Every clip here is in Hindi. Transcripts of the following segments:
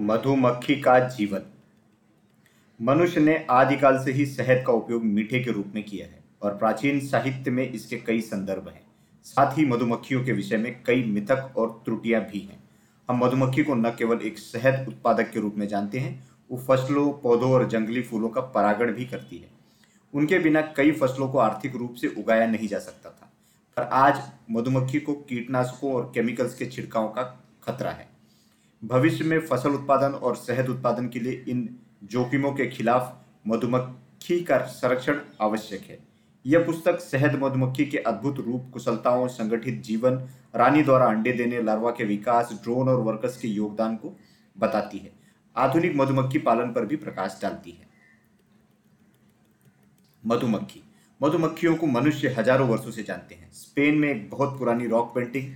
मधुमक्खी का जीवन। मनुष्य ने आदिकाल से ही शहद का उपयोग मीठे के रूप में किया है और प्राचीन साहित्य में इसके कई संदर्भ हैं। साथ ही मधुमक्खियों के विषय में कई मिथक और त्रुटियाँ भी हैं। हम मधुमक्खी को न केवल एक शहद उत्पादक के रूप में जानते हैं, वो फ़सलों, पौधों और जंगली फूलों का परागण भी करती है। उनके बिना कई फ़सलों को आर्थिक रूप से उगाया नहीं जा सकता था। पर आज मधुमक्खी को कीटनाशकों और केमिकल्स के छिड़काव का खतरा है। भविष्य में फ़सल उत्पादन और शहद उत्पादन के लिए इन जोखिमों के खिलाफ मधुमक्खी का संरक्षण आवश्यक है। यह पुस्तक शहद मधुमक्खी के अद्भुत रूप, कुशलताओं, संगठित जीवन, रानी द्वारा अंडे देने, लार्वा के विकास, ड्रोन और वर्कर्स के योगदान को बताती है। आधुनिक मधुमक्खी पालन पर भी प्रकाश डालती है। मधुमक्खी। मधुमक्खियों को मनुष्य हज़ारों वर्षों से जानते हैं। स्पेन में एक बहुत पुरानी रॉक पेंटिंग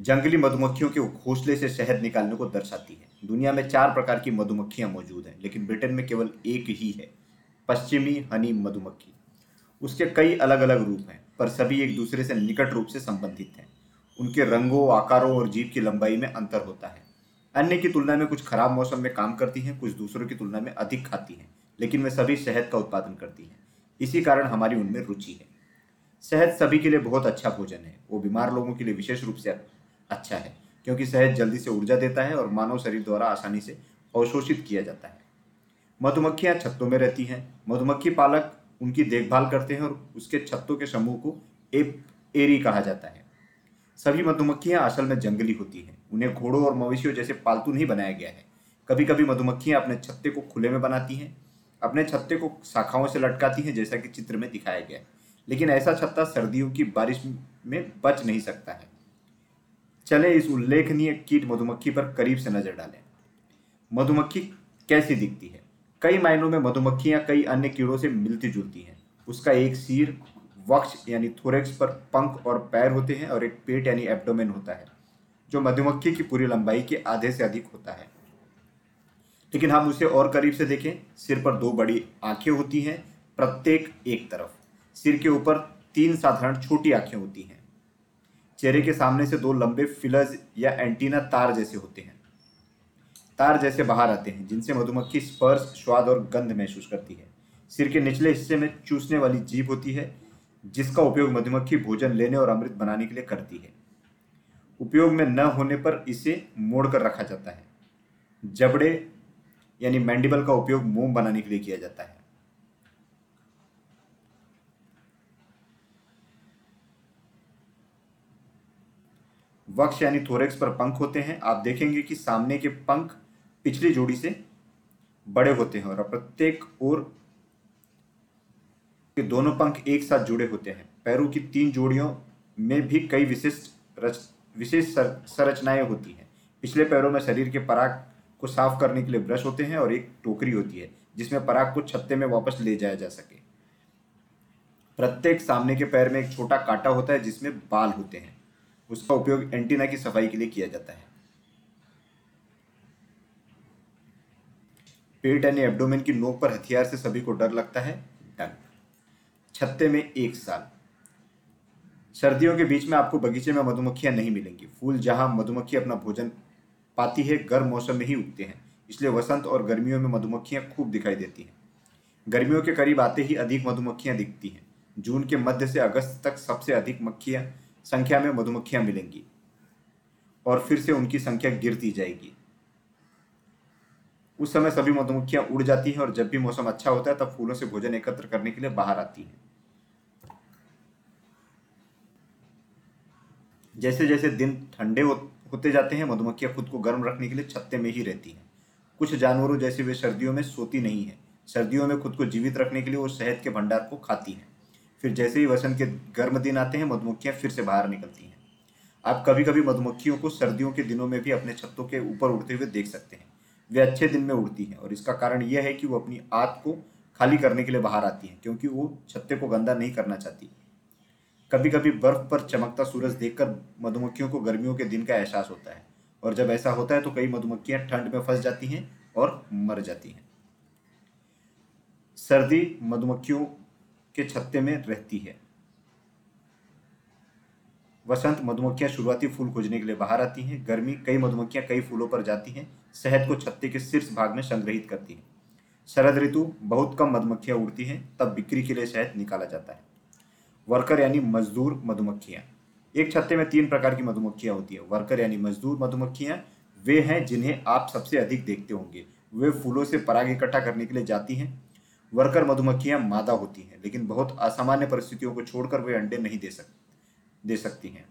जंगली मधुमक्खियों के घोंसले से शहद निकालने को दर्शाती है। दुनिया में चार प्रकार की मधुमक्खियाँ मौजूद हैं, लेकिन ब्रिटेन में केवल एक ही है, पश्चिमी हनी मधुमक्खी। उसके कई अलग अलग रूप हैं, पर सभी एक दूसरे से निकट रूप से संबंधित हैं। उनके रंगों, आकारों और जीव की लंबाई में अंतर होता है। अन्य की तुलना में कुछ खराब मौसम में काम करती हैं, कुछ दूसरों की तुलना में अधिक खाती हैं, लेकिन वे सभी शहद का उत्पादन करती हैं। इसी कारण हमारी उनमें रुचि है। शहद सभी के लिए बहुत अच्छा भोजन है। वो बीमार लोगों के लिए विशेष रूप से अच्छा है, क्योंकि शहद जल्दी से ऊर्जा देता है और मानव शरीर द्वारा आसानी से अवशोषित किया जाता है। मधुमक्खियाँ छत्तों में रहती हैं। मधुमक्खी पालक उनकी देखभाल करते हैं और उसके छत्तों के समूह को एप, एरी कहा जाता है। सभी मधुमक्खियाँ असल में जंगली होती हैं। उन्हें घोड़ों और मवेशियों जैसे पालतू नहीं बनाया गया है। कभी कभी मधुमक्खियाँ अपने छत्ते को खुले में बनाती हैं। अपने छत्ते को शाखाओं से लटकाती हैं, जैसा कि चित्र में दिखाया गया है। लेकिन ऐसा छत्ता सर्दियों की बारिश में बच नहीं सकता है। चले इस उल्लेखनीय कीट मधुमक्खी पर करीब से नज़र डालें। मधुमक्खी कैसी दिखती है? कई मायनों में मधुमक्खियाँ कई अन्य कीड़ों से मिलती जुलती हैं। उसका एक सिर, वक्ष यानी थोरेक्स पर पंख और पैर होते हैं और एक पेट यानी एब्डोमेन होता है, जो मधुमक्खी की पूरी लंबाई के आधे से अधिक होता है। लेकिन हम उसे और करीब से देखें। सिर पर दो बड़ी आँखें होती हैं, प्रत्येक एक तरफ़। सिर के ऊपर तीन साधारण छोटी आँखें होती हैं। चेहरे के सामने से दो लंबे फिलर्स या एंटीना तार जैसे होते हैं। तार जैसे बाहर आते हैं, जिनसे मधुमक्खी स्पर्श, स्वाद और गंध महसूस करती है। सिर के निचले हिस्से में चूसने वाली जीभ होती है, जिसका उपयोग मधुमक्खी भोजन लेने और अमृत बनाने के लिए करती है। उपयोग में न होने पर इसे मोड़कर रखा जाता है। जबड़े, यानी मैंडिबल का उपयोग मोम बनाने के लिए किया जाता है। वक्ष यानी थोरेक्स पर पंख होते हैं। आप देखेंगे कि सामने के पंख पिछली जोड़ी से बड़े होते हैं और प्रत्येक ओर के दोनों पंख एक साथ जुड़े होते हैं। पैरों की तीन जोड़ियों में भी कई विशिष्ट रच, विशेष संरचनाएँ होती हैं। पिछले पैरों में शरीर के पराग को साफ़ करने के लिए ब्रश होते हैं और एक टोकरी होती है, जिसमें पराग को छत्ते में वापस ले जाया जा सके। प्रत्येक सामने के पैर में एक छोटा कांटा होता है, जिसमें बाल होते हैं। उसका उपयोग एंटीना की सफ़ाई के लिए किया जाता है। पेट यानी एब्डोमेन की नोक पर हथियार से सभी को डर लगता है डंक छत्ते में एक साल। सर्दियों के बीच में आपको बगीचे में मधुमक्खियाँ नहीं मिलेंगी। फूल जहाँ मधुमक्खी अपना भोजन पाती है, गर्म मौसम में ही उगते हैं। इसलिए वसंत और गर्मियों में मधुमक्खियाँ खूब दिखाई देती हैं। गर्मियों के करीब आते ही अधिक मधुमक्खियाँ दिखती हैं। जून के मध्य से अगस्त तक सबसे अधिक मक्खियाँ संख्या में मधुमक्खियाँ मिलेंगी और फिर से उनकी संख्या गिरती जाएगी। उस समय सभी मधुमक्खियाँ उड़ जाती हैं और जब भी मौसम अच्छा होता है, तब फूलों से भोजन एकत्र करने के लिए बाहर आती हैं। जैसे जैसे दिन ठंडे होते जाते हैं, मधुमक्खियाँ खुद को गर्म रखने के लिए छत्ते में ही रहती हैं। कुछ जानवरों जैसे वे सर्दियों में सोती नहीं है। सर्दियों में खुद को जीवित रखने के लिए वो शहद के भंडार को खाती हैं। फिर जैसे ही वसंत के गर्म दिन आते हैं, मधुमक्खियाँ फिर से बाहर निकलती हैं। आप कभी कभी मधुमक्खियों को सर्दियों के दिनों में भी अपने छत्तों के ऊपर उड़ते हुए देख सकते हैं। वे अच्छे दिन में उड़ती हैं और इसका कारण यह है कि वो अपनी आत को खाली करने के लिए बाहर आती हैं, क्योंकि वो छत्ते को गंदा नहीं करना चाहती। कभी कभी बर्फ़ पर चमकता सूरज देखकर मधुमक्खियों को गर्मियों के दिन का एहसास होता है और जब ऐसा होता है तो कई मधुमक्खियाँ ठंड में फंस जाती हैं और मर जाती हैं। सर्दी मधुमक्खियों के छत्ते में रहती है। वसंत मधुमक्खियाँ शुरुआती फूल खोजने के लिए बाहर आती हैं। गर्मी कई मधुमक्खियाँ कई फूलों पर जाती हैं। शहद को छत्ते के शीर्ष भाग में संग्रहित करती हैं। शरद ऋतु बहुत कम मधुमक्खियाँ उड़ती हैं, तब बिक्री के लिए शहद निकाला जाता है। वर्कर यानी मजदूर मधुमक्खियाँ। एक छत्ते में तीन प्रकार की मधुमक्खियाँ होती है। वर्कर यानी मजदूर मधुमक्खियाँ, वे हैं जिन्हें आप सबसे अधिक देखते होंगे। वे फूलों से पराग इकट्ठा करने के लिए जाती हैं। वर्कर मधुमक्खियाँ मादा होती हैं, लेकिन बहुत असामान्य परिस्थितियों को छोड़कर वे अंडे नहीं दे सक, दे सकती हैं।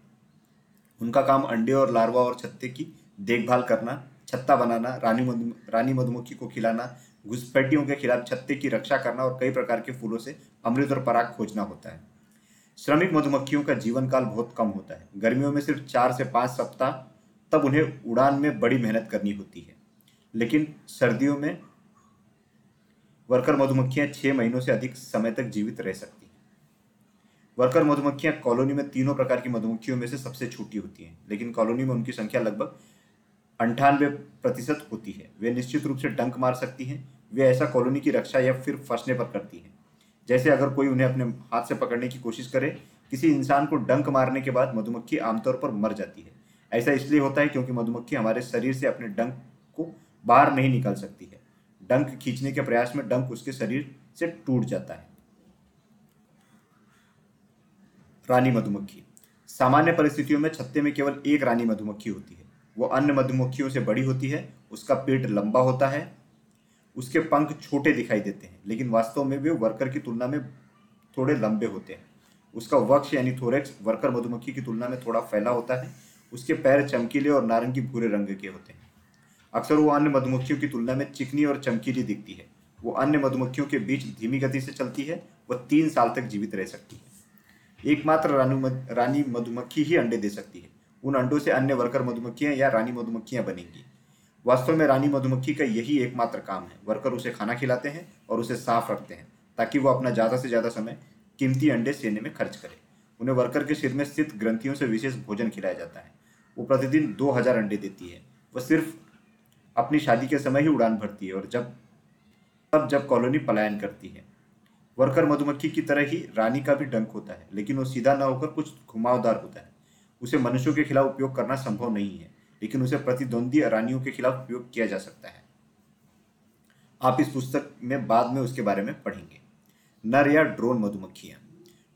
उनका काम अंडे और लार्वा और छत्ते की देखभाल करना, छत्ता बनाना, रानी मधु, रानी मधुमक्खी को खिलाना, घुसपैठियों के खिलाफ छत्ते की रक्षा करना और कई प्रकार के फूलों से अमृत और पराग खोजना होता है। श्रमिक मधुमक्खियों का जीवन काल बहुत कम होता है। गर्मियों में सिर्फ़ चार से पाँच सप्ताह तब उन्हें उड़ान में बड़ी मेहनत करनी होती है। लेकिन सर्दियों में वर्कर मधुमक्खियाँ छह महीनों से अधिक समय तक जीवित रह सकती हैं। वर्कर मधुमक्खियाँ कॉलोनी में तीनों प्रकार की मधुमक्खियों में से सबसे छोटी होती हैं, लेकिन कॉलोनी में उनकी संख्या लगभग अंठानवे प्रतिशत होती है। वे निश्चित रूप से डंक मार सकती हैं, वे ऐसा कॉलोनी की रक्षा या फिर फंसने पर करती हैं। जैसे अगर कोई उन्हें अपने हाथ से पकड़ने की कोशिश करे, किसी इंसान को डंक मारने के बाद मधुमक्खी आमतौर पर मर जाती है। ऐसा इसलिए होता है क्योंकि मधुमक्खी हमारे शरीर से अपने डंक को बाहर नहीं निकाल सकती है। डंक खींचने के प्रयास में डंक उसके शरीर से टूट जाता है। रानी मधुमक्खी। सामान्य परिस्थितियों में छत्ते में केवल एक रानी मधुमक्खी होती है। वो अन्य मधुमक्खियों से बड़ी होती है, उसका पेट लंबा होता है, उसके पंख छोटे दिखाई देते हैं, लेकिन वास्तव में वे वर्कर की तुलना में थोड़े लंबे होते हैं। उसका वक्ष यानी थोरेक्स वर्कर मधुमक्खी की तुलना में थोड़ा फैला होता है, उसके पैर चमकीले और नारंगी भूरे रंग के होते हैं। अक्सर वो अन्य मधुमक्खियों की तुलना में चिकनी और चमकीली दिखती है। वो अन्य मधुमक्खियों के बीच धीमी गति से चलती है वह तीन साल तक जीवित रह सकती है। एकमात्र रानी मधुमक्खी ही अंडे दे सकती है। उन अंडों से अन्य वर्कर मधुमक्खियाँ या रानी मधुमक्खियाँ बनेंगी। वास्तव में रानी मधुमक्खी का यही एकमात्र काम है। वर्कर उसे खाना खिलाते हैं और उसे साफ़ रखते हैं, ताकि वो अपना ज़्यादा से ज़्यादा समय कीमती अंडे सेने में खर्च करे। उन्हें वर्कर के सिर में स्थित ग्रंथियों से विशेष भोजन खिलाया जाता है। वो प्रतिदिन दो हज़ार अंडे देती है। वह सिर्फ़ अपनी शादी के समय ही उड़ान भरती है और जब, तब जब कॉलोनी पलायन करती है। वर्कर मधुमक्खी की तरह ही रानी का भी डंक होता है, लेकिन वो सीधा न होकर कुछ घुमावदार होता है। उसे मनुष्यों के खिलाफ उपयोग करना संभव नहीं है, लेकिन उसे प्रतिद्वंदी रानियों के खिलाफ उपयोग किया जा सकता है। आप इस पुस्तक में बाद में उसके बारे में पढ़ेंगे। नर या ड्रोन मधुमक्खियाँ।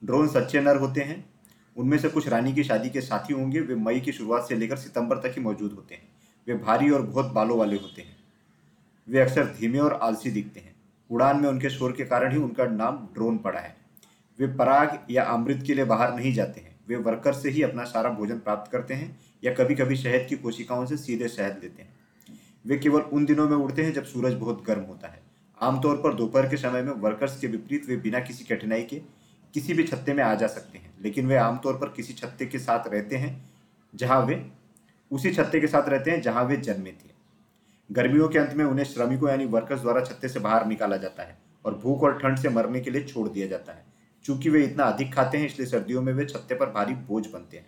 ड्रोन सच्चे नर होते हैं। उनमें से कुछ रानी की शादी के साथी होंगे, वे मई की शुरुआत से लेकर सितंबर तक ही मौजूद होते हैं। वे भारी और बहुत बालों वाले होते हैं। वे अक्सर धीमे और आलसी दिखते हैं। उड़ान में उनके शोर के कारण ही उनका नाम ड्रोन पड़ा है। वे पराग या अमृत के लिए बाहर नहीं जाते हैं। वे वर्कर से ही अपना सारा भोजन प्राप्त करते हैं या कभी कभी शहद की कोशिकाओं से सीधे शहद लेते हैं। वे केवल उन दिनों में उड़ते हैं जब सूरज बहुत गर्म होता है। आमतौर पर दोपहर के समय में वर्कर्स के विपरीत वे बिना किसी कठिनाई के किसी भी छत्ते में आ जा सकते हैं, लेकिन वे आमतौर पर किसी छत्ते के साथ रहते हैं जहाँ वे उसी छत्ते के साथ रहते हैं जहाँ वे जन्मे थे। गर्मियों के अंत में उन्हें श्रमिकों यानी वर्कर्स द्वारा छत्ते से बाहर निकाला जाता है और भूख और ठंड से मरने के लिए छोड़ दिया जाता है। चूँकि वे इतना अधिक खाते हैं, इसलिए सर्दियों में वे छत्ते पर भारी बोझ बनते हैं।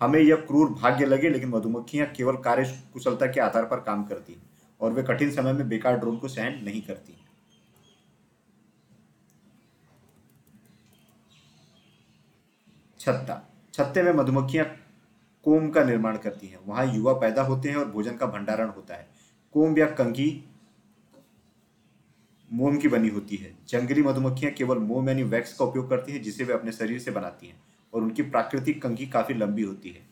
हमें यह क्रूर भाग्य लगे, लेकिन मधुमक्खियाँ केवल कार्य कुशलता के आधार पर काम करती हैं और वे कठिन समय में बेकार ड्रोन को सहन नहीं करती छत्ता। छत्ते में मधुमक्खियाँ कोम का निर्माण करती हैं। वहाँ युवा पैदा होते हैं और भोजन का भंडारण होता है। कोम या कंघी मोम की बनी होती है। जंगली मधुमक्खियाँ केवल मोम यानी वैक्स का उपयोग करती हैं, जिसे वे अपने शरीर से बनाती हैं और उनकी प्राकृतिक कंघी काफ़ी लंबी होती है।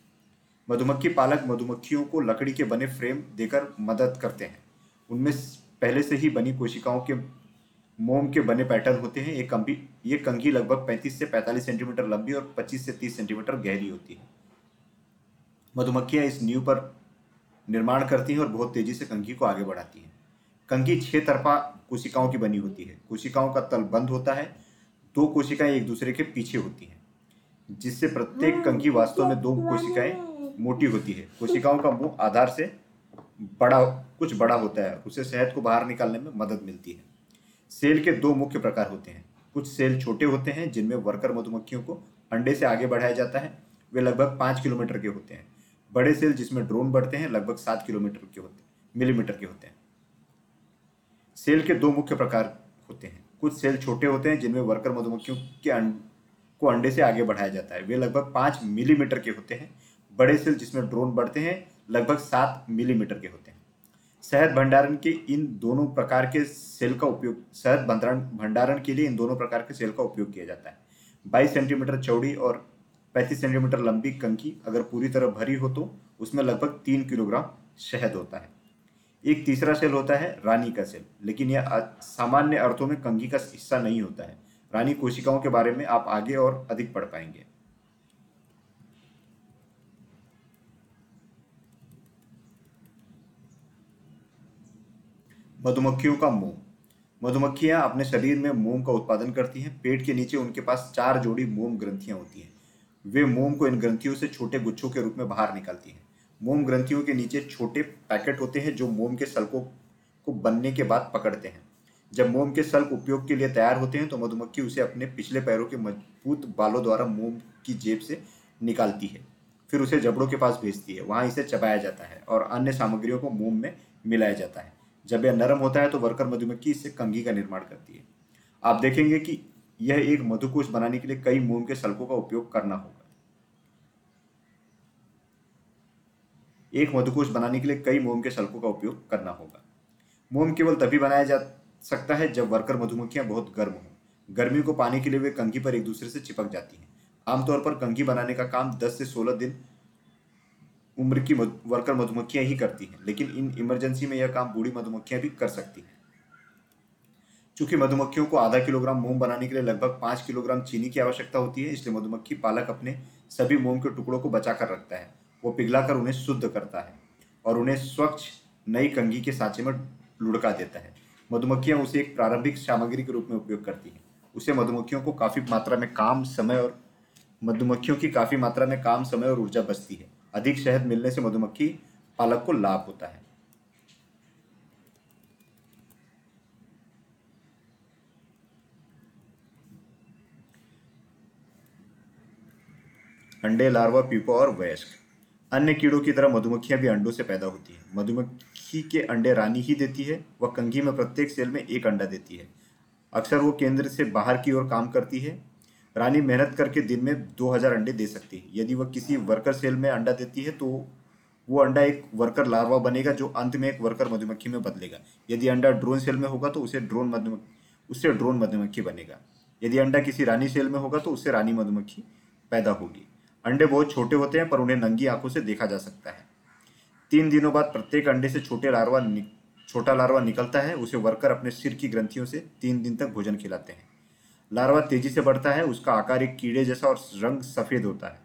मधुमक्खी पालक मधुमक्खियों को लकड़ी के बने फ्रेम देकर मदद करते हैं। उनमें पहले से ही बनी कोशिकाओं के मोम के बने पैटर्न होते हैं। ये कंघी ये कंघी लगभग 35 से 45 सेंटीमीटर लंबी और 25 से 30 सेंटीमीटर गहरी होती है। मधुमक्खियाँ इस नींव पर निर्माण करती हैं और बहुत तेज़ी से कंघी को आगे बढ़ाती हैं। कंघी छह तरफा कोशिकाओं की बनी होती है। कोशिकाओं का तल बंद होता है दो कोशिकाएँ एक दूसरे के पीछे होती हैं जिससे प्रत्येक कंघी वास्तव में दो कोशिकाएँ मोटी होती है। कोशिकाओं का मुँह आधार से बड़ा कुछ बड़ा होता है। उसे शहद को बाहर निकालने में मदद मिलती है। सेल के दो मुख्य प्रकार होते हैं। कुछ सेल छोटे होते हैं जिनमें वर्कर मधुमक्खियों को अंडे से आगे बढ़ाया जाता है। वे लगभग पाँच किलोमीटर के होते हैं। बड़े सेल जिसमें ड्रोन बढ़ते हैं लगभग सात किलोमीटर के होते मिलीमीटर के होते हैं। सेल के दो मुख्य प्रकार होते हैं। कुछ सेल छोटे होते हैं जिनमें वर्कर मधुमक्खियों के अंड, को अंडे से आगे बढ़ाया जाता है। वे लगभग पाँच मिलीमीटर के होते हैं। बड़े सेल जिसमें ड्रोन बढ़ते हैं लगभग सात मिलीमीटर के होते हैं। शहद भंडारण के इन दोनों प्रकार के सेल का उपयोग शहद भंडारण भंडारण के लिए इन दोनों प्रकार के सेल का उपयोग किया जाता है। बाईस सेंटीमीटर चौड़ी और पैंतीस सेंटीमीटर लंबी कंकी अगर पूरी तरह भरी हो तो उसमें लगभग तीन किलोग्राम शहद होता है। एक तीसरा सेल होता है रानी का सेल, लेकिन यह सामान्य अर्थों में कंघी का हिस्सा नहीं होता है। रानी कोशिकाओं के बारे में आप आगे और अधिक पढ़ पाएँगे। मधुमक्खियों का मोम। मधुमक्खियाँ अपने शरीर में मोम का उत्पादन करती हैं। पेट के नीचे उनके पास चार जोड़ी मोम ग्रंथियाँ होती हैं। वे मोम को इन ग्रंथियों से छोटे गुच्छों के रूप में बाहर निकालती हैं। मोम ग्रंथियों के नीचे छोटे पैकेट होते हैं, जो मोम के सल्कों को बनने के बाद पकड़ते हैं। जब मोम के सल्क उपयोग के लिए तैयार होते हैं तो मधुमक्खी उसे अपने पिछले पैरों के मज़बूत बालों द्वारा मोम की जेब से निकालती है। फिर उसे जबड़ों के पास भेजती है। वहाँ इसे चबाया जाता है और अन्य सामग्रियों को मोम में मिलाया जाता है। जब यह नरम होता है तो वर्कर मधुमक्खी इससे कंघी का निर्माण करती है। आप देखेंगे कि यह एक मधुकोश बनाने के लिए कई मोम के सल्कों का उपयोग करना होगा। एक मधुकोश बनाने के लिए कई मोम के सल्कों का उपयोग करना होगा। मोम केवल तभी बनाया जा सकता है जब वर्कर मधुमक्खियाँ बहुत गर्म हों। गर्मी को पाने के लिए वे कंघी पर एक दूसरे से चिपक जाती हैं। आमतौर पर कंघी बनाने का काम 10 से 16 दिन उम्र की वर्कर मधुमक्खियाँ ही करती हैं, लेकिन इन इमरजेंसी में यह काम बूढ़ी मधुमक्खियाँ भी कर सकती हैं। चूँकि मधुमक्खियों को आधा किलोग्राम मोम बनाने के लिए लगभग पाँच किलोग्राम चीनी की आवश्यकता होती है, इसलिए मधुमक्खी पालक अपने सभी मोम के टुकड़ों को बचा कर रखता है। वो पिघलाकर उन्हें शुद्ध करता है और उन्हें स्वच्छ नई कंघी के सांचे में लुढ़का देता है। मधुमक्खियाँ उसे एक प्रारंभिक सामग्री के रूप में उपयोग करती हैं। उसे मधुमक्खियों को काफ़ी मात्रा में काम समय और मधुमक्खियों की काफ़ी मात्रा में काम समय और ऊर्जा बचती है। अधिक शहद मिलने से मधुमक्खी पालक को लाभ होता है। अंडे, लार्वा, पीपो और वयस्क। अन्य कीड़ों की तरह मधुमक्खियाँ भी अंडों से पैदा होती हैं। मधुमक्खी के अंडे रानी ही देती है वह कंघी में प्रत्येक सेल में एक अंडा देती है। अक्सर वो केंद्र से बाहर की ओर काम करती है। रानी मेहनत करके दिन में 2000 अंडे दे सकती है। यदि वह किसी वर्कर सेल में अंडा देती है तो वो अंडा एक वर्कर लार्वा बनेगा, जो अंत में एक वर्कर मधुमक्खी में बदलेगा। यदि अंडा ड्रोन सेल में होगा तो उसे ड्रोन मधुमक्खी, उससे ड्रोन मधुमक्खी बनेगा। यदि अंडा किसी रानी सेल में होगा तो उससे रानी मधुमक्खी पैदा होगी। अंडे बहुत छोटे होते हैं, पर उन्हें नंगी आँखों से देखा जा सकता है। तीन दिनों बाद प्रत्येक अंडे से छोटे लार्वा छोटा लार्वा निकलता है, उसे वर्कर अपने सिर की ग्रंथियों से तीन दिन तक भोजन खिलाते हैं। लार्वा तेज़ी से बढ़ता है, उसका आकार एक कीड़े जैसा और रंग सफ़ेद होता है।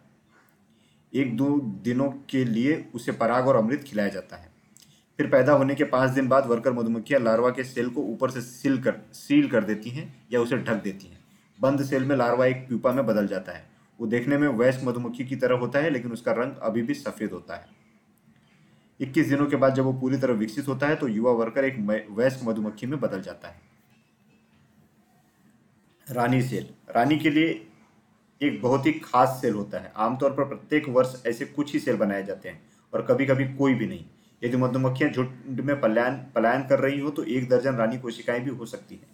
एक दो दिनों के लिए उसे पराग और अमृत खिलाया जाता है। फिर पैदा होने के पाँच दिन बाद वर्कर मधुमक्खियाँ लार्वा के सेल को ऊपर से सील कर सील कर देती हैं या उसे ढक देती हैं। बंद सेल में लार्वा एक प्यूपा में बदल जाता है। वो देखने में वैश्क मधुमक्खी की तरह होता है, लेकिन उसका रंग अभी भी सफ़ेद होता है। इक्कीस दिनों के बाद जब वो पूरी तरह विकसित होता है तो युवा वर्कर एक वयस्क मधुमक्खी में बदल जाता है। रानी सेल। रानी के लिए एक बहुत ही खास सेल होता है। आमतौर पर प्रत्येक वर्ष ऐसे कुछ ही सेल बनाए जाते हैं, और कभी कभी कोई भी नहीं। यदि मधुमक्खियाँ झुंड में पलायन पलायन कर रही हो तो एक दर्जन रानी कोशिकाएँ भी हो सकती हैं।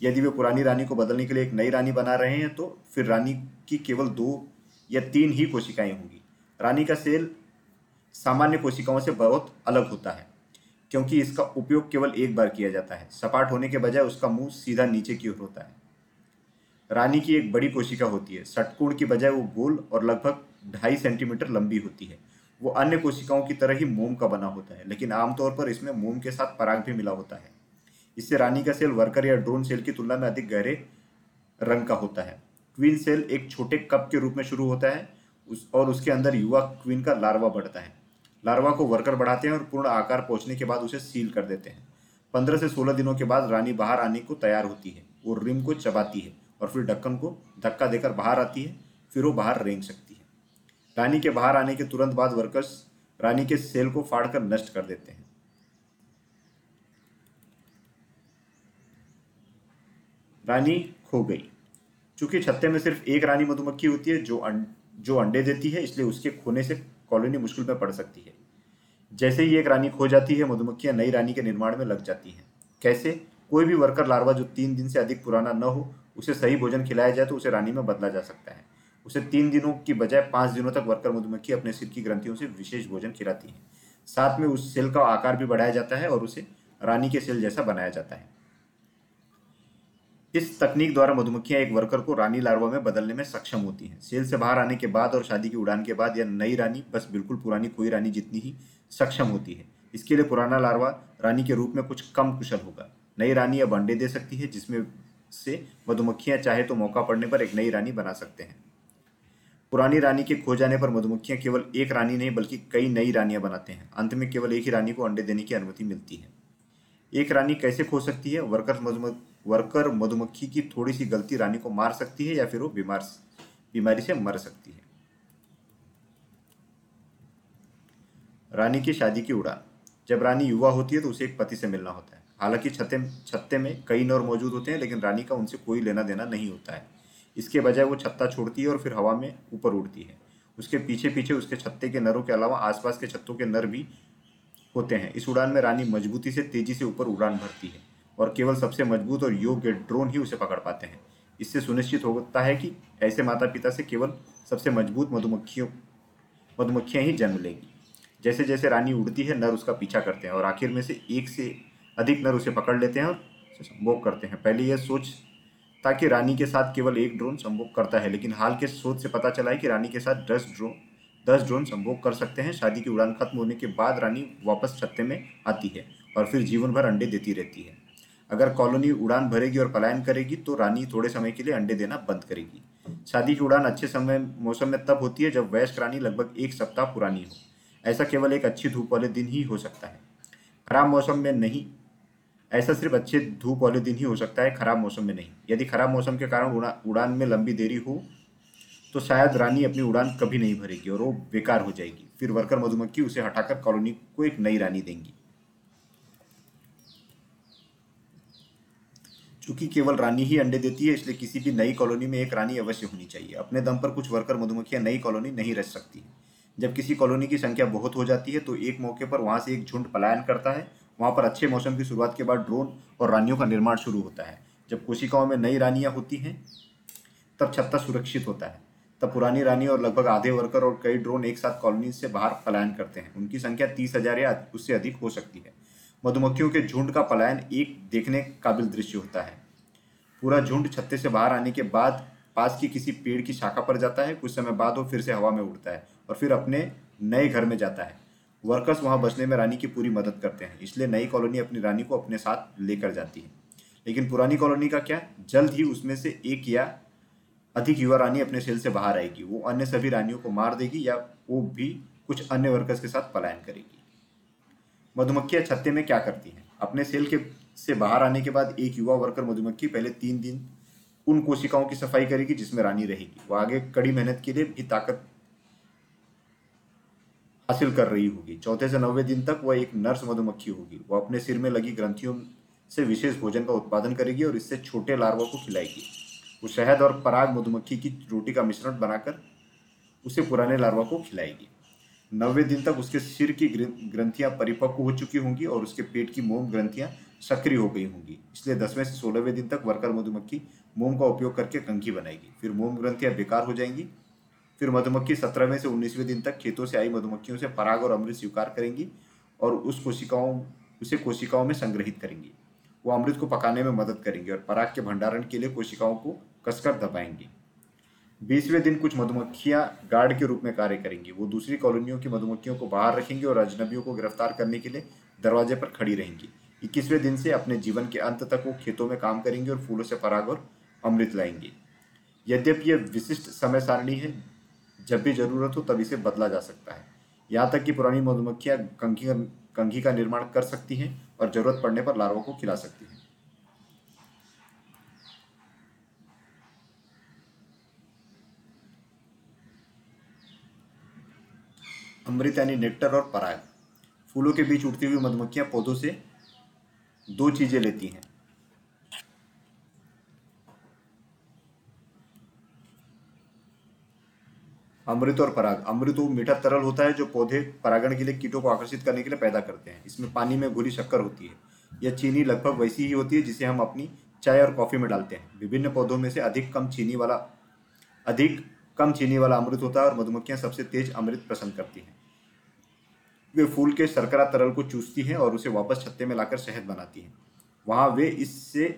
यदि वे पुरानी रानी को बदलने के लिए एक नई रानी बना रहे हैं तो फिर रानी की केवल दो या तीन ही कोशिकाएँ होंगी। रानी का सेल सामान्य कोशिकाओं से बहुत अलग होता है, क्योंकि इसका उपयोग केवल एक बार किया जाता है। सपाट होने के बजाय उसका मुँह सीधा नीचे की ओर होता है। रानी की एक बड़ी कोशिका होती है। षटकोण की बजाय वो गोल और लगभग ढाई सेंटीमीटर लंबी होती है। वो अन्य कोशिकाओं की तरह ही मोम का बना होता है, लेकिन आमतौर पर इसमें मोम के साथ पराग भी मिला होता है। इससे रानी का सेल वर्कर या ड्रोन सेल की तुलना में अधिक गहरे रंग का होता है। क्वीन सेल एक छोटे कप के रूप में शुरू होता है, उस, और उसके अंदर युवा क्वीन का लार्वा बढ़ता है। लार्वा को वर्कर बढ़ाते हैं और पूर्ण आकार पहुँचने के बाद उसे सील कर देते हैं। पंद्रह से सोलह दिनों के बाद रानी बाहर आने को तैयार होती है, वो रिम को चबाती है और फिर ढक्कन को धक्का देकर बाहर आती है, फिर वो बाहर रेंग सकती है। रानी के बाहर आने के तुरंत बाद वर्कर्स रानी के सेल को फाड़कर नष्ट कर देते हैं। रानी खो गई। चूँकि छत्ते में सिर्फ़ एक रानी मधुमक्खी होती है जो अं, जो अंडे देती है इसलिए उसके खोने से कॉलोनी मुश्किल में पड़ सकती है। जैसे ही एक रानी खो जाती है मधुमक्खियाँ नई रानी के निर्माण में लग जाती हैं। कैसे? कोई भी वर्कर लार्वा जो तीन दिन से अधिक पुराना न हो उसे सही भोजन खिलाया जाए तो उसे रानी में बदला जा सकता है। उसे तीन दिनों की बजाय पाँच दिनों तक वर्कर मधुमक्खी अपने सिर की ग्रंथियों से विशेष भोजन खिलाती है। साथ में उस सेल का आकार भी बढ़ाया जाता है और उसे रानी के सेल जैसा बनाया जाता है। इस तकनीक द्वारा मधुमक्खियाँ एक वर्कर को रानी लार्वा में बदलने में सक्षम होती हैं। सेल से बाहर आने के बाद और शादी की उड़ान के बाद यह नई रानी, बस बिल्कुल पुरानी कोई रानी जितनी ही सक्षम होती है। इसके लिए पुराना लार्वा रानी के रूप में कुछ कम कुशल होगा। नई रानी अब अंडे दे सकती है, जिसमें से मधुमक्खियाँ चाहे तो मौका पड़ने पर एक नई रानी बना सकते हैं। पुरानी रानी के खो जाने पर मधुमक्खियाँ केवल एक रानी नहीं, बल्कि कई नई रानियाँ बनाते हैं। अंत में केवल एक ही रानी को अंडे देने की अनुमति मिलती है। एक रानी कैसे खो सकती है? वर्कर मधुमक्खी वर्कर मधुमक्खी की थोड़ी सी गलती रानी को मार सकती है या फिर वो बीमार बीमारी से मर सकती है। रानी की शादी की उड़ान। जब रानी युवा होती है तो उसे एक पति से मिलना होता है। हालाँकि छत्ते छत्ते में कई नर मौजूद होते हैं, लेकिन रानी का उनसे कोई लेना देना नहीं होता है। इसके बजाय वो छत्ता छोड़ती है और फिर हवा में ऊपर उड़ती है। उसके पीछे पीछे उसके छत्ते के नरों के अलावा आसपास के छत्तों के नर भी होते हैं। इस उड़ान में रानी मजबूती से तेज़ी से ऊपर उड़ान भरती है। और केवल सबसे मज़बूत और योग्य ड्रोन ही उसे पकड़ पाते हैं। इससे सुनिश्चित होता है कि ऐसे माता पिता से केवल सबसे मज़बूत मधुमक्खियों, मधुमक्खियाँ ही जन्म लेंगी। जैसे जैसे रानी उड़ती है, नर उसका पीछा करते हैं और आखिर में से एक से अधिक नर उसे पकड़ लेते हैं और संभोग करते हैं। पहले यह सोच ताकि रानी के साथ केवल एक ड्रोन संभोग करता है, लेकिन हाल के शोध से पता चला है कि रानी के साथ दस ड्रोन दस ड्रोन संभोग कर सकते हैं। शादी की उड़ान खत्म होने के बाद रानी वापस छत्ते में आती है और फिर जीवन भर अंडे देती रहती है। अगर कॉलोनी उड़ान भरेगी और पलायन करेगी तो रानी थोड़े समय के लिए अंडे देना बंद करेगी। शादी की उड़ान अच्छे समय, मौसम में तब होती है जब वयस्क रानी लगभग एक सप्ताह पुरानी हो। ऐसा केवल एक अच्छी धूप वाले दिन ही हो सकता है। खराब मौसम में नहीं। ऐसा सिर्फ़ अच्छे धूप वाले दिन ही हो सकता है, खराब मौसम में नहीं। यदि खराब मौसम के कारण उड़ान में लंबी देरी हो तो शायद रानी अपनी उड़ान कभी नहीं भरेगी और वो बेकार हो जाएगी। फिर वर्कर मधुमक्खी उसे हटाकर कॉलोनी को एक नई रानी देंगी। चूँकि केवल रानी ही अंडे देती है, इसलिए किसी भी नई कॉलोनी में एक रानी अवश्य होनी चाहिए। अपने दम पर कुछ वर्कर मधुमक्खियाँ नई कॉलोनी नहीं रच सकती। जब किसी कॉलोनी की संख्या बहुत हो जाती है तो एक मौके पर वहाँ से एक झुंड पलायन करता है। वहाँ पर अच्छे मौसम की शुरुआत के बाद ड्रोन और रानियों का निर्माण शुरू होता है। जब कोशिकाओं में नई रानियाँ होती हैं, तब छत्ता सुरक्षित होता है। तब पुरानी रानी और लगभग आधे वर्कर और कई ड्रोन एक साथ कॉलोनी से बाहर पलायन करते हैं। उनकी संख्या तीस हज़ार या उससे अधिक हो सकती है। मधुमक्खियों के झुंड का पलायन एक देखने काबिल दृश्य होता है। पूरा झुंड छत्ते से बाहर आने के बाद पास की किसी पेड़ की शाखा पर जाता है, कुछ समय बाद वो फिर से हवा में उड़ता है और फिर अपने नए घर में जाता है। वर्कर्स वहाँ बसने में रानी की पूरी मदद करते हैं, इसलिए नई कॉलोनी अपनी रानी को अपने साथ लेकर जाती है। लेकिन पुरानी कॉलोनी का क्या? जल्द ही उसमें से एक या अधिक युवा रानी अपने सेल से बाहर आएगी। वो अन्य सभी रानियों को मार देगी या वो भी कुछ अन्य वर्कर्स के साथ पलायन करेगी। मधुमक्खियाँ छत्ते में क्या करती हैं? अपने सेल के, से बाहर आने के बाद एक युवा वर्कर मधुमक्खी पहले तीन दिन उन कोशिकाओं की सफ़ाई करेगी जिसमें रानी रहेगी। वो आगे कड़ी मेहनत के लिए भी ताकत हासिल कर रही होगी। चौथे से नब्बे दिन तक वह एक नर्स मधुमक्खी होगी। वह अपने सिर में लगी ग्रंथियों से विशेष भोजन का उत्पादन करेगी और इससे छोटे लार्वा को खिलाएगी। वो शहद और पराग मधुमक्खी की रोटी का मिश्रण बनाकर उसे पुराने लार्वा को खिलाएगी। नब्बे दिन तक उसके सिर की ग्रंथियाँ परिपक्व हो चुकी होंगी और उसके पेट की मोम ग्रंथियाँ सक्रिय हो गई होंगी। इसलिए दसवें से सोलहवें दिन तक वर्कर मधुमक्खी मोम का उपयोग करके कंघी बनाएगी। फिर मोम ग्रंथियाँ बेकार हो जाएँगी। फिर मधुमक्खी सत्रहवें से उन्नीसवें दिन तक खेतों से आई मधुमक्खियों से पराग और अमृत स्वीकार करेंगी और उस कोशिकाओं, उसे कोशिकाओं में संग्रहित करेंगी। वो अमृत को पकाने में मदद करेंगी और पराग के भंडारण के लिए कोशिकाओं को कसकर दबाएँगे। बीसवें दिन कुछ मधुमक्खियाँ गार्ड के रूप में कार्य करेंगी। वो दूसरी कॉलोनियों की मधुमक्खियों को बाहर रखेंगी और अजनबियों को गिरफ़्तार करने के लिए दरवाजे पर खड़ी रहेंगी। इक्कीसवें दिन से अपने जीवन के अंत तक वो खेतों में काम करेंगी और फूलों से पराग और अमृत लाएँगी। यद्यपि यह विशिष्ट समय सारणी है, जब भी ज़रूरत हो तब इसे बदला जा सकता है। यहाँ तक कि पुरानी मधुमक्खियाँ कंघी कंघी का निर्माण कर सकती हैं और ज़रूरत पड़ने पर लार्वा को खिला सकती हैं। अमृत यानी नेक्टर और पराग। फूलों के बीच उड़ती हुई मधुमक्खियाँ पौधों से दो चीज़ें लेती हैं। अमृत और पराग। अमृत वो मीठा तरल होता है जो पौधे परागण के लिए कीटों को आकर्षित करने के लिए पैदा करते हैं। इसमें पानी में घुली शक्कर होती है। यह चीनी लगभग वैसी ही होती है जिसे हम अपनी चाय और कॉफ़ी में डालते हैं। विभिन्न पौधों में से अधिक कम चीनी वाला अधिक कम चीनी वाला अमृत होता है और मधुमक्खियाँ सबसे तेज अमृत पसंद करती हैं। वे फूल के शर्करा तरल को चूसती हैं और उसे वापस छत्ते में लाकर शहद बनाती हैं। वहाँ वे इससे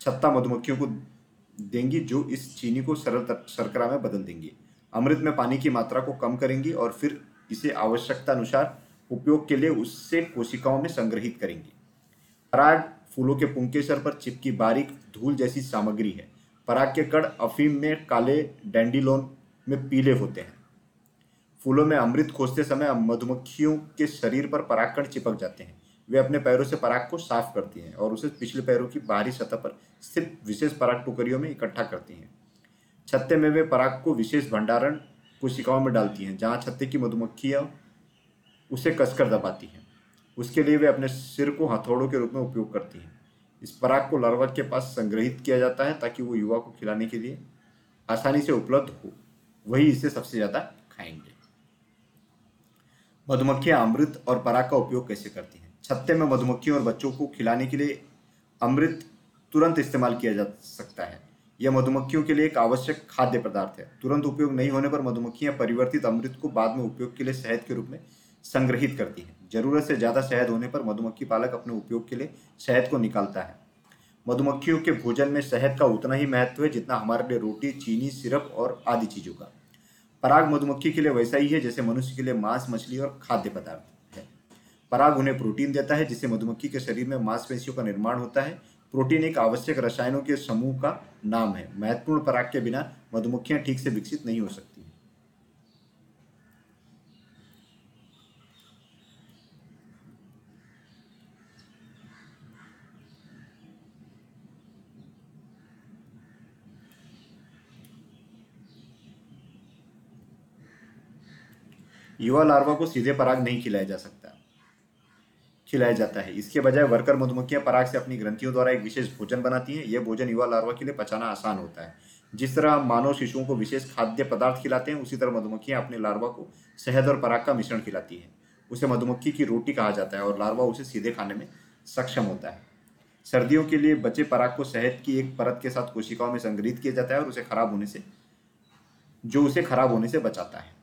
छत्ता मधुमक्खियों को देंगी, जो इस चीनी को सरल शर्करा में बदल देंगी। अमृत में पानी की मात्रा को कम करेंगी और फिर इसे आवश्यकता अनुसार उपयोग के लिए उससे कोशिकाओं में संग्रहित करेंगी। पराग फूलों के पुंकेसर पर चिपकी बारीक धूल जैसी सामग्री है। पराग के कड़ अफीम में काले डेंडिलोन में पीले होते हैं। फूलों में अमृत खोजते समय मधुमक्खियों के शरीर पर परागकण चिपक जाते हैं। वे अपने पैरों से पराग को साफ़ करती हैं और उसे पिछले पैरों की बाहरी सतह पर स्थित विशेष पराग टुकड़ियों में इकट्ठा करती हैं। छत्ते में वे पराग को विशेष भंडारण कोशिकाओं में डालती हैं, जहाँ छत्ते की मधुमक्खियाँ उसे कसकर दबाती हैं। उसके लिए वे अपने सिर को हथौड़ों के रूप में उपयोग करती हैं। इस पराग को लार्वा के पास संग्रहित किया जाता है ताकि वो युवा को खिलाने के लिए आसानी से उपलब्ध हो। वही इसे सबसे ज़्यादा खाएँगे। मधुमक्खियाँ अमृत और पराग का उपयोग कैसे करती हैं? छत्ते में मधुमक्खियों और बच्चों को खिलाने के लिए अमृत तुरंत इस्तेमाल किया जा सकता है। यह मधुमक्खियों के लिए एक आवश्यक खाद्य पदार्थ है। तुरंत उपयोग नहीं होने पर मधुमक्खियाँ परिवर्तित अमृत को बाद में उपयोग के लिए शहद के रूप में संग्रहित करती हैं। ज़रूरत से ज़्यादा शहद होने पर मधुमक्खी पालक अपने उपयोग के लिए शहद को निकालता है। मधुमक्खियों के भोजन में शहद का उतना ही महत्व है जितना हमारे लिए रोटी, चीनी, सिरप और आदि चीज़ों का। पराग मधुमक्खी के लिए वैसा ही है जैसे मनुष्य के लिए मांस, मछली और खाद्य पदार्थ है। पराग उन्हें प्रोटीन देता है, जिससे मधुमक्खी के शरीर में मांसपेशियों का निर्माण होता है। प्रोटीन एक आवश्यक रसायनों के समूह का नाम है। महत्वपूर्ण पराग के बिना मधुमक्खियाँ ठीक से विकसित नहीं हो सकती। युवा लार्वा को सीधे पराग नहीं खिलाया जा सकता। खिलाया जाता है। इसके बजाय वर्कर मधुमक्खियाँ पराग से अपनी ग्रंथियों द्वारा एक विशेष भोजन बनाती हैं। यह भोजन युवा लार्वा के लिए पचाना आसान होता है। जिस तरह हम मानव शिशुओं को विशेष खाद्य पदार्थ खिलाते हैं, उसी तरह मधुमक्खियाँ अपने लार्वा को शहद और पराग का मिश्रण खिलाती है। उसे मधुमक्खी की रोटी कहा जाता है और लार्वा उसे सीधे खाने में सक्षम होता है। सर्दियों के लिए बचे पराग को शहद की एक परत के साथ कोशिकाओं में संग्रहित किया जाता है और उसे खराब होने से, जो उसे खराब होने से बचाता है।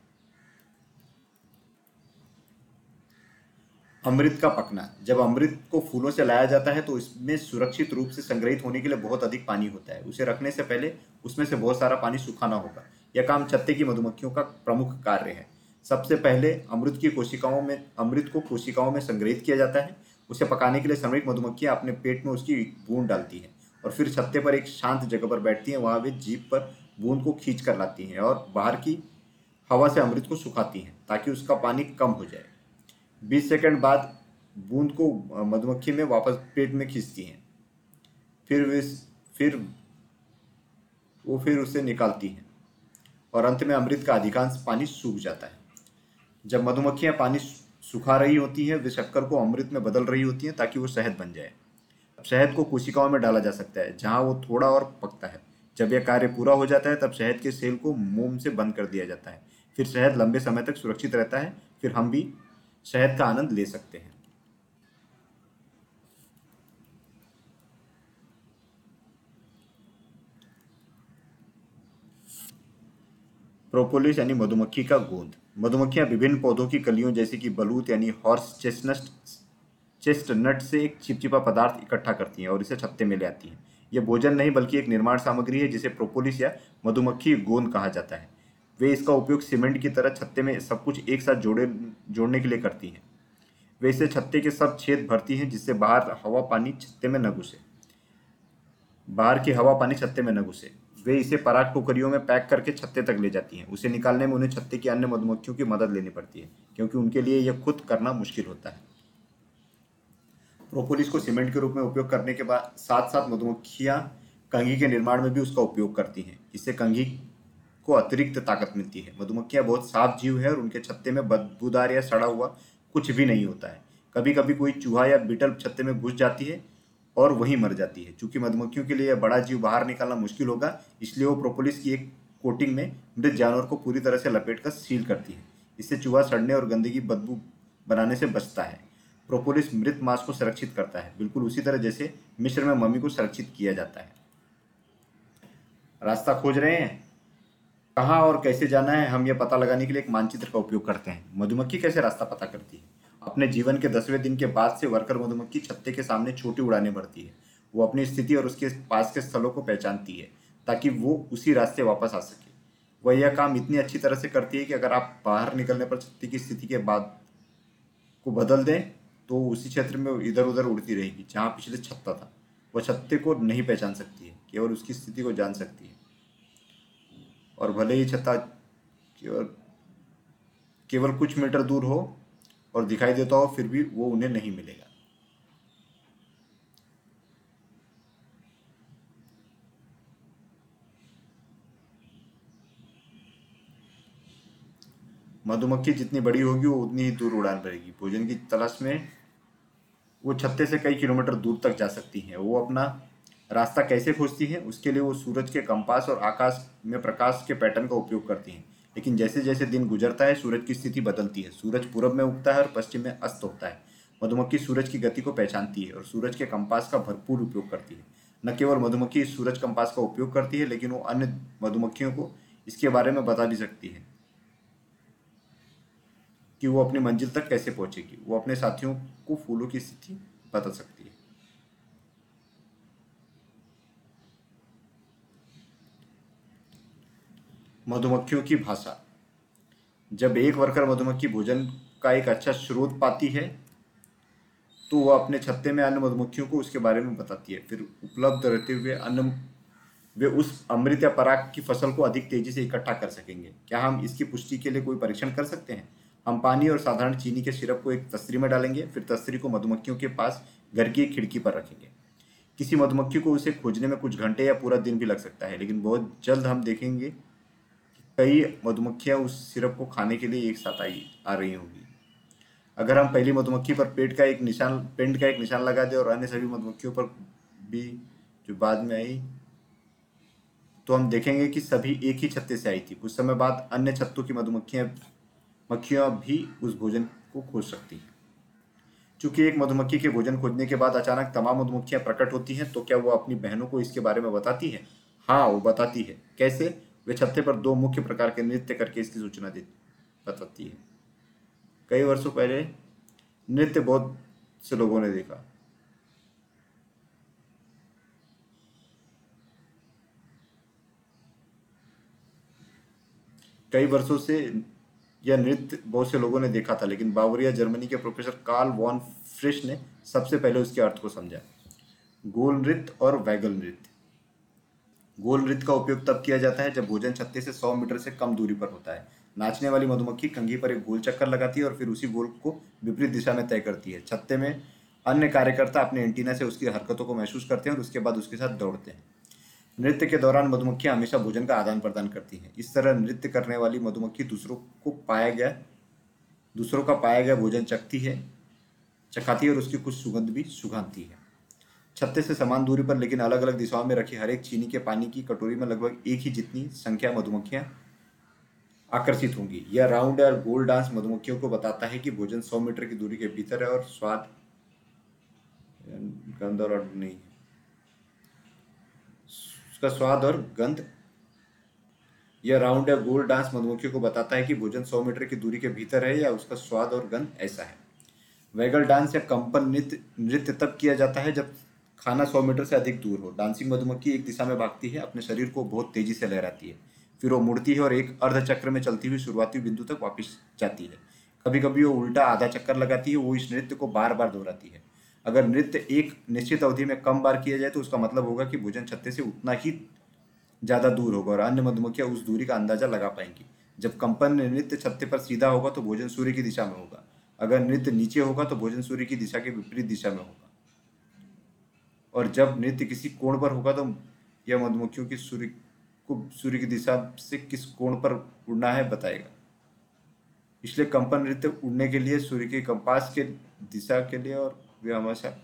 अमृत का पकना। जब अमृत को फूलों से लाया जाता है तो इसमें सुरक्षित रूप से संग्रहित होने के लिए बहुत अधिक पानी होता है। उसे रखने से पहले उसमें से बहुत सारा पानी सुखाना होगा। यह काम छत्ते की मधुमक्खियों का प्रमुख कार्य है। सबसे पहले अमृत की कोशिकाओं में, अमृत को कोशिकाओं में संग्रहित किया जाता है। उसे पकाने के लिए श्रमिक मधुमक्खियाँ अपने पेट में उसकी बूंद डालती हैं और फिर छत्ते पर एक शांत जगह पर बैठती हैं। वहाँ वे जीप पर बूंद को खींच कर लाती हैं और बाहर की हवा से अमृत को सुखाती हैं, ताकि उसका पानी कम हो जाए। बीस सेकंड बाद बूंद को मधुमक्खी में वापस पेट में खींचती हैं। फिर वे फिर वो फिर उसे निकालती हैं और अंत में अमृत का अधिकांश पानी सूख जाता है। जब मधुमक्खियाँ पानी सुखा रही होती हैं, वे शक्कर को अमृत में बदल रही होती हैं ताकि वो शहद बन जाए। शहद को कोशिकाओं में डाला जा सकता है, जहाँ वो थोड़ा और पकता है। जब यह कार्य पूरा हो जाता है, तब शहद के सेल को मोम से बंद कर दिया जाता है। फिर शहद लंबे समय तक सुरक्षित रहता है, फिर हम भी शहद का आनंद ले सकते हैं। प्रोपोलिस यानी मधुमक्खी का गोंद। मधुमक्खियाँ विभिन्न पौधों की कलियों जैसे कि बलूत यानी हॉर्स चेस्टनट चेस्टनट से एक चिपचिपा पदार्थ इकट्ठा करती हैं और इसे छत्ते में ले आती हैं। यह भोजन नहीं बल्कि एक निर्माण सामग्री है जिसे प्रोपोलिस या मधुमक्खी गोंद कहा जाता है। वे इसका उपयोग सीमेंट की तरह छत्ते में सब कुछ एक साथ जोड़े, जोड़ने के लिए करती हैं। वे इसे छत्ते के सब छेद भरती हैं, जिससे बाहर हवा पानी छत्ते में न घुसे। बाहर की हवा पानी छत्ते में न घुसे। वे इसे पराग टोकरियों में पैक करके छत्ते तक ले जाती हैं। उसे निकालने में उन्हें छत्ते की अन्य मधुमक्खियों की मदद लेनी पड़ती है, क्योंकि उनके लिए यह खुद करना मुश्किल होता है। प्रोपोलिस को सीमेंट के रूप में उपयोग करने के बाद साथ साथ मधुमक्खियाँ कंघी के निर्माण में भी उसका उपयोग करती हैं। इससे कंघी को अतिरिक्त ताकत मिलती है। मधुमक्खियाँ बहुत साफ़ जीव है और उनके छत्ते में बदबूदार या सड़ा हुआ कुछ भी नहीं होता है। कभी कभी कोई चूहा या बीटल छत्ते में घुस जाती है और वहीं मर जाती है। चूँकि मधुमक्खियों के लिए यह बड़ा जीव बाहर निकालना मुश्किल होगा, इसलिए वो प्रोपोलिस की एक कोटिंग में मृत जानवर को पूरी तरह से लपेट कर सील करती है। इससे चूहा सड़ने और गंदगी बदबू बनाने से बचता है। प्रोपोलिस मृत मांस को संरक्षित करता है। बिल्कुल उसी तरह जैसे मिश्र में मम्मी को संरक्षित किया जाता है। रास्ता खोज रहे हैं? कहाँ और कैसे जाना है, हम ये पता लगाने के लिए एक मानचित्र का उपयोग करते हैं। मधुमक्खी कैसे रास्ता पता करती है? अपने जीवन के दसवें दिन के बाद से वर्कर मधुमक्खी छत्ते के सामने छोटी उड़ाने भरती है। वो अपनी स्थिति और उसके पास के स्थलों को पहचानती है, ताकि वो उसी रास्ते वापस आ सके। वह यह काम इतनी अच्छी तरह से करती है कि अगर आप बाहर निकलने पर छत्ते की स्थिति के बाद को बदल दें तो उसी क्षेत्र में इधर उधर उड़ती रहेगी, जहाँ पिछले छत्ता था। वह छत्ते को नहीं पहचान सकती है, केवल उसकी स्थिति को जान सकती है। और भले ही छत्ता केवल केवल कुछ मीटर दूर हो और दिखाई देता हो, फिर भी वो उन्हें नहीं मिलेगा। मधुमक्खी जितनी बड़ी होगी, वो उतनी ही दूर उड़ान भरेगी। भोजन की तलाश में वो छत्ते से कई किलोमीटर दूर तक जा सकती हैं। वो अपना रास्ता कैसे खोजती हैं, उसके लिए वो सूरज के कंपास और आकाश में प्रकाश के पैटर्न का उपयोग करती हैं। लेकिन जैसे जैसे दिन गुजरता है, सूरज की स्थिति बदलती है। सूरज पूरब में उगता है और पश्चिम में अस्त होता है। मधुमक्खी सूरज की गति को पहचानती है और सूरज के कंपास का भरपूर उपयोग करती है। न केवल मधुमक्खी सूरज कंपास का उपयोग करती है, लेकिन वो अन्य मधुमक्खियों को इसके बारे में बता भी सकती है कि वो अपनी मंजिल तक कैसे पहुंचेगी। वो अपने साथियों को फूलों की स्थिति बता सकती है। मधुमक्खियों की भाषा। जब एक वर्कर मधुमक्खी भोजन का एक अच्छा स्रोत पाती है तो वह अपने छत्ते में अन्य मधुमक्खियों को उसके बारे में बताती है। फिर उपलब्ध रहते हुए अन्य, वे उस अमृत या पराग की फ़सल को अधिक तेज़ी से इकट्ठा कर सकेंगे। क्या हम इसकी पुष्टि के लिए कोई परीक्षण कर सकते हैं? हम पानी और साधारण चीनी के सिरप को एक तस्त्री में डालेंगे, फिर तस्त्री को मधुमक्खियों के पास घर की खिड़की पर रखेंगे। किसी मधुमक्खी को उसे खोजने में कुछ घंटे या पूरा दिन भी लग सकता है, लेकिन बहुत जल्द हम देखेंगे कई मधुमक्खियाँ उस सिरप को खाने के लिए एक साथ आई, आ रही होंगी। अगर हम पहली मधुमक्खी पर पेट का एक निशान पेंट का एक निशान लगा दें और अन्य सभी मधुमक्खियों पर भी जो बाद में आई तो हम देखेंगे कि सभी एक ही छत्ते से आई थी। कुछ समय बाद अन्य छत्तों की मधुमक्खियाँ, मक्खियाँ भी उस भोजन को खोज सकती हैं। चूँकि एक मधुमक्खी के भोजन खोजने के बाद अचानक तमाम मधुमक्खियाँ प्रकट होती हैं तो क्या वो अपनी बहनों को इसके बारे में बताती है? हाँ वो बताती है। कैसे? वे छत्ते पर दो मुख्य प्रकार के नृत्य करके इसकी सूचना बताती है। कई वर्षों पहले नृत्य बहुत से लोगों ने देखा। कई वर्षों से यह नृत्य बहुत से लोगों ने देखा था, लेकिन बावरिया, जर्मनी के प्रोफेसर कार्ल वॉन फ्रिश ने सबसे पहले उसके अर्थ को समझा। गोल नृत्य और वैगल नृत्य। गोल नृत्य का उपयोग तब किया जाता है जब भोजन छत्ते से सौ मीटर से कम दूरी पर होता है। नाचने वाली मधुमक्खी कंघी पर एक गोल चक्कर लगाती है और फिर उसी गोल को विपरीत दिशा में तय करती है। छत्ते में अन्य कार्यकर्ता अपने एंटीना से उसकी हरकतों को महसूस करते हैं और उसके बाद उसके साथ दौड़ते हैं। नृत्य के दौरान मधुमक्खियाँ हमेशा भोजन का आदान प्रदान करती हैं। इस तरह नृत्य करने वाली मधुमक्खी दूसरों को पाया गया, दूसरों का पाया गया भोजन चखती है, चखाती है और उसकी कुछ सुगंध भी सुखाती है। छत्ते से समान दूरी पर, लेकिन अलग अलग दिशाओं में रखी हर एक चीनी के पानी की कटोरी में लगभग एक ही जितनी संख्या मधुमक्खियाँ आकर्षित होंगी। यह राउंड और गोल डांस मधुमक्खियों को बताता है कि भोजन सौ मीटर की दूरी के भीतर है और स्वाद गंध और नहीं। उसका स्वाद और गंध। यह राउंड या गोल डांस मधुमक्खियों को बताता है कि भोजन सौ मीटर की दूरी के भीतर है या उसका स्वाद और गंध ऐसा है। वैगल डांस या कंपन नृत्य नृत्य तब किया जाता है जब खाना सौ मीटर से अधिक दूर हो। डांसिंग मधुमक्खी एक दिशा में भागती है, अपने शरीर को बहुत तेज़ी से लहराती है। फिर वो मुड़ती है और एक अर्ध चक्र में चलती हुई शुरुआती बिंदु तक वापस जाती है। कभी कभी वो उल्टा आधा चक्कर लगाती है, वो इस नृत्य को बार बार दोहराती है। अगर नृत्य एक निश्चित अवधि में कम बार किया जाए तो उसका मतलब होगा कि भोजन छत्ते से उतना ही ज़्यादा दूर होगा और अन्य मधुमक्खियाँ उस दूरी का अंदाज़ा लगा पाएँगी। जब कंपन नृत्य छत्ते पर सीधा होगा तो भोजन सूर्य की दिशा में होगा। अगर नृत्य नीचे होगा तो भोजन सूर्य की दिशा के विपरीत दिशा में होगा। और जब नृत्य किसी कोण पर होगा तो यह मधुमक्खियों की सूर्य को, सूर्य की दिशा से किस कोण पर उड़ना है बताएगा। इसलिए कंपन नृत्य उड़ने के लिए, सूर्य के कंपास के दिशा के लिए और वे हमेशा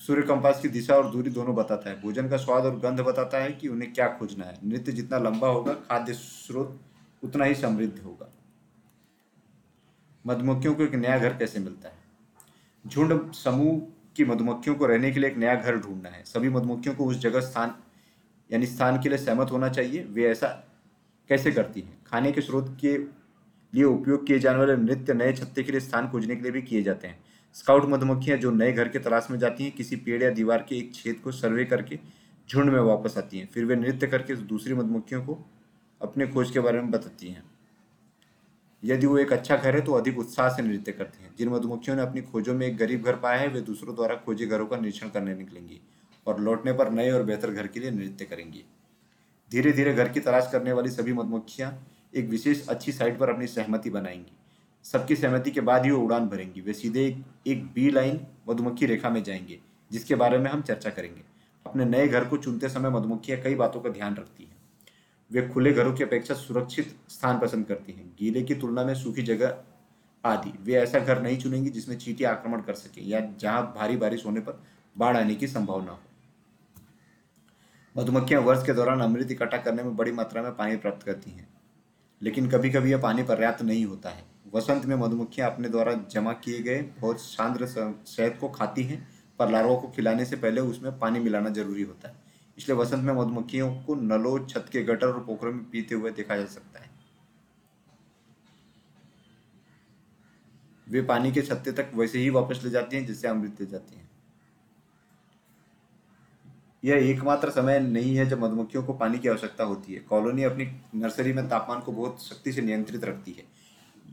सूर्य कंपास की दिशा और दूरी दोनों बताता है। भोजन का स्वाद और गंध बताता है कि उन्हें क्या खोजना है। नृत्य जितना लंबा होगा, खाद्य स्रोत उतना ही समृद्ध होगा। मधुमक्खियों को एक नया घर कैसे मिलता है? झुंड समूह की मधुमक्खियों को रहने के लिए एक नया घर ढूंढना है। सभी मधुमक्खियों को उस जगह स्थान, यानी स्थान के लिए सहमत होना चाहिए। वे ऐसा कैसे करती हैं? खाने के स्रोत के लिए उपयोग किए जाने वाले नृत्य नए छत्ते के लिए स्थान खोजने के लिए भी किए जाते हैं। स्काउट मधुमक्खियाँ जो नए घर के तलाश में जाती हैं, किसी पेड़ या दीवार के एक छेद को सर्वे करके झुंड में वापस आती हैं। फिर वे नृत्य करके दूसरी मधुमक्खियों को अपने खोज के बारे में बताती हैं। यदि वो एक अच्छा घर है तो अधिक उत्साह से नृत्य करते हैं। जिन मधुमक्खियों ने अपनी खोजों में एक गरीब घर पाया है वे दूसरों द्वारा खोजे घरों का निरीक्षण करने निकलेंगी और लौटने पर नए और बेहतर घर के लिए नृत्य करेंगी। धीरे धीरे घर की तलाश करने वाली सभी मधुमक्खियाँ एक विशेष अच्छी साइट पर अपनी सहमति बनाएँगी। सबकी सहमति के बाद ही वो उड़ान भरेंगी। वे सीधे एक, एक बी लाइन मधुमक्खी रेखा में जाएँगे जिसके बारे में हम चर्चा करेंगे। अपने नए घर को चुनते समय मधुमक्खियाँ कई बातों का ध्यान रखती हैं। वे खुले घरों की अपेक्षा सुरक्षित स्थान पसंद करती हैं। गीले की तुलना में सूखी जगह आदि। वे ऐसा घर नहीं चुनेंगी जिसमें चीटी आक्रमण कर सके या जहाँ भारी बारिश होने पर बाढ़ आने की संभावना हो। मधुमक्खियाँ वर्ष के दौरान अमृत इकट्ठा करने में बड़ी मात्रा में पानी प्राप्त करती हैं। लेकिन कभी कभी यह पानी पर्याप्त नहीं होता है। वसंत में मधुमक्खियाँ अपने द्वारा जमा किए गए बहुत शांद्र शहद को खाती हैं, पर लार्वा को खिलाने से पहले उसमें पानी मिलाना ज़रूरी होता है। इसलिए वसंत में मधुमक्खियों को नलों, छत के गटर और पोखरों में पीते हुए देखा जा सकता है। वे पानी के छत्ते तक वैसे ही वापस ले जाती हैं, जिससे अमृत ले जाती हैं। यह एकमात्र समय नहीं है जब मधुमक्खियों को पानी की आवश्यकता होती है। कॉलोनी अपनी नर्सरी में तापमान को बहुत सख्ती से नियंत्रित रखती है।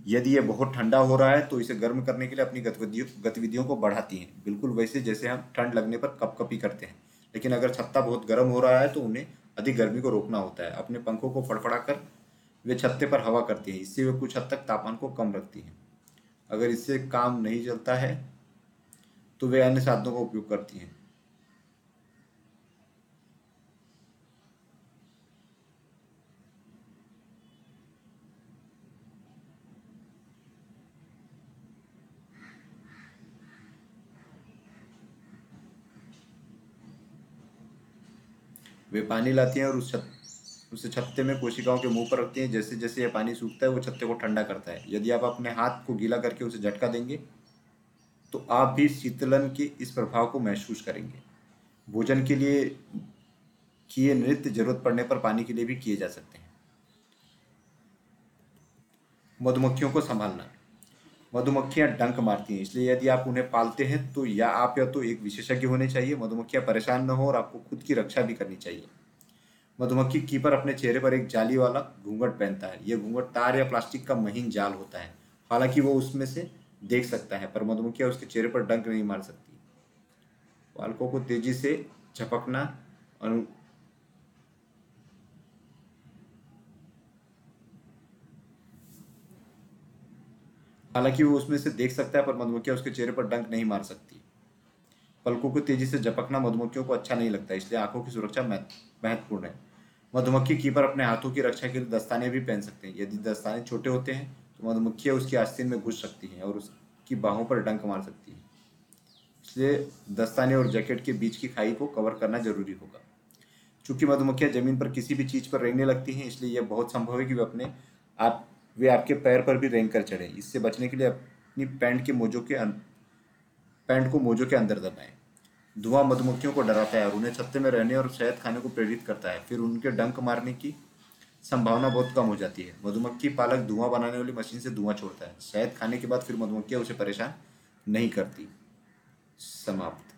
यदि यह बहुत ठंडा हो रहा है तो इसे गर्म करने के लिए अपनी गतिविधियों गतिविधियों को बढ़ाती हैं। बिल्कुल वैसे जैसे हम ठंड लगने पर कपकपी करते हैं। लेकिन अगर छत्ता बहुत गर्म हो रहा है तो उन्हें अधिक गर्मी को रोकना होता है। अपने पंखों को फड़फड़ा कर, वे छत्ते पर हवा करती हैं। इससे वे कुछ हद तक तापमान को कम रखती हैं। अगर इससे काम नहीं चलता है तो वे अन्य साधनों का उपयोग करती हैं। वे पानी लाती हैं और उस छत उस छत्ते में कोशिकाओं के मुँह पर रखती हैं। जैसे जैसे यह पानी सूखता है, वो छत्ते को ठंडा करता है। यदि आप अपने हाथ को गीला करके उसे झटका देंगे तो आप भी शीतलन के इस प्रभाव को महसूस करेंगे। भोजन के लिए किए नृत्य ज़रूरत पड़ने पर पानी के लिए भी किए जा सकते हैं। मधुमक्खियों को संभालना। मधुमक्खियाँ डंक मारती हैं। इसलिए यदि आप उन्हें पालते हैं तो या आप या तो एक विशेषज्ञ होने चाहिए। मधुमक्खियाँ परेशान न हो और आपको खुद की रक्षा भी करनी चाहिए। मधुमक्खी कीपर अपने चेहरे पर एक जाली वाला घूंघट पहनता है। यह घूंघट तार या प्लास्टिक का महीन जाल होता है। हालाँकि वो उसमें से देख सकता है, पर मधुमक्खियाँ उसके चेहरे पर डंक नहीं मार सकती। बालकों को तेज़ी से झपकना हालाँकि वो उसमें से देख सकता है, पर मधुमक्खियाँ उसके चेहरे पर डंक नहीं मार सकती। पलकों को तेज़ी से झपकना मधुमक्खियों को अच्छा नहीं लगता, इसलिए आँखों की सुरक्षा महत्वपूर्ण है। मधुमक्खी कीपर अपने हाथों की रक्षा के लिए दस्ताने भी पहन सकते हैं। यदि दस्ताने छोटे होते हैं तो मधुमक्खियाँ उसकी आस्तीन में घुस सकती हैं और उसकी बाहों पर डंक मार सकती हैं। इसलिए दस्ताने और जैकेट के बीच की खाई को कवर करना ज़रूरी होगा। चूँकि मधुमक्खियाँ ज़मीन पर किसी भी चीज़ पर रेंगने लगती हैं, इसलिए यह बहुत संभव है कि वे अपने आप वे आपके पैर पर भी रेंग कर चढ़े। इससे बचने के लिए अपनी पैंट के मोजों के अं, पैंट को मोजों के अंदर दबाएँ। धुआँ मधुमक्खियों को डराता है और उन्हें छत्ते में रहने और शहद खाने को प्रेरित करता है। फिर उनके डंक मारने की संभावना बहुत कम हो जाती है। मधुमक्खी पालक धुआँ बनाने वाली मशीन से धुआँ छोड़ता है। शहद खाने के बाद फिर मधुमक्खियाँ उसे परेशान नहीं करती। समाप्त।